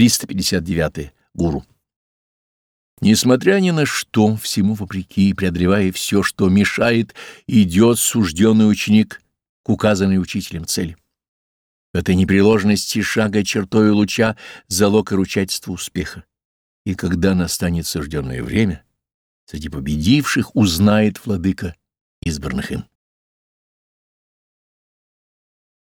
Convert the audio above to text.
359. Гуру. Несмотря ни на что, всему вопреки, преодолевая все, что мешает, идет сужденный ученик к указанной учителем цели. В этой непреложности шага чертой луча залог и ручательство успеха. И когда настанет сужденное время, среди победивших узнает владыка избранных им.